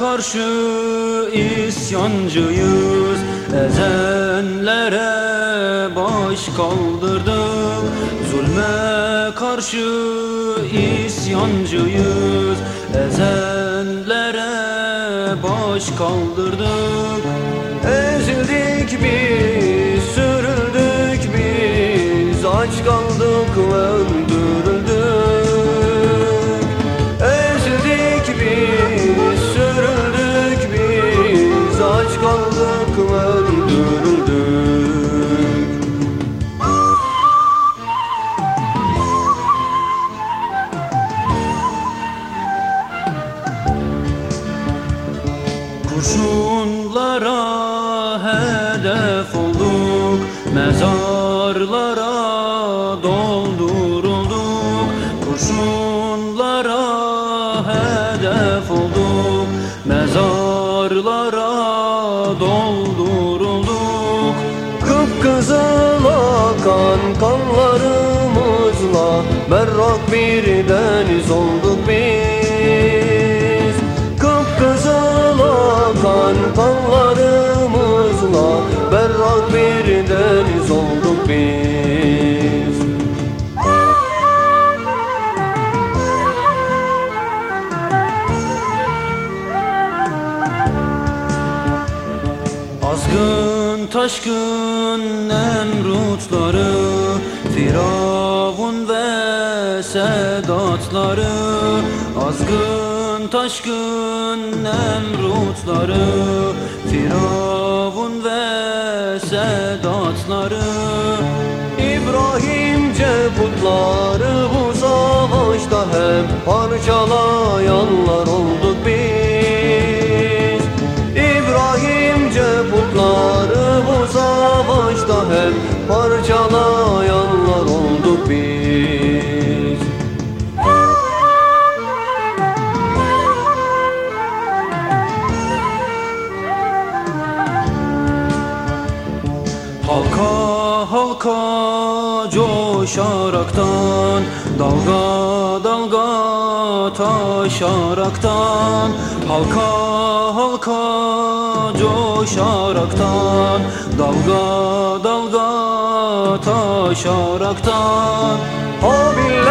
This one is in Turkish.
karşı isyancıyız. Ezenlere baş kaldırdık Zulme karşı isyancıyız. Ezenlere baş kaldırdık Ezildik biz, sürüldük biz. Aç kaldık öldürüldük Kurşunlara hedef olduk Mezarlara doldurulduk. Kurşunlara hedef olduk Mezarlara doldurulduk. Kıpkızıl akan kanlarımızla Berrak bir deniz olduk biz bir deniz olduk biz. Azgın taşkın Nemrutları Firavun ve Sedatları. Azgın taşkın Nemrutları Firavun İbrahimce putları bu savaşta hep parçalayanlar olduk biz. İbrahimce putları bu savaşta hep parçalayanlar olduk biz. Halka halka coşaraktan Dalga dalga taşaraktan Halka halka coşaraktan Dalga dalga taşaraktan. Habil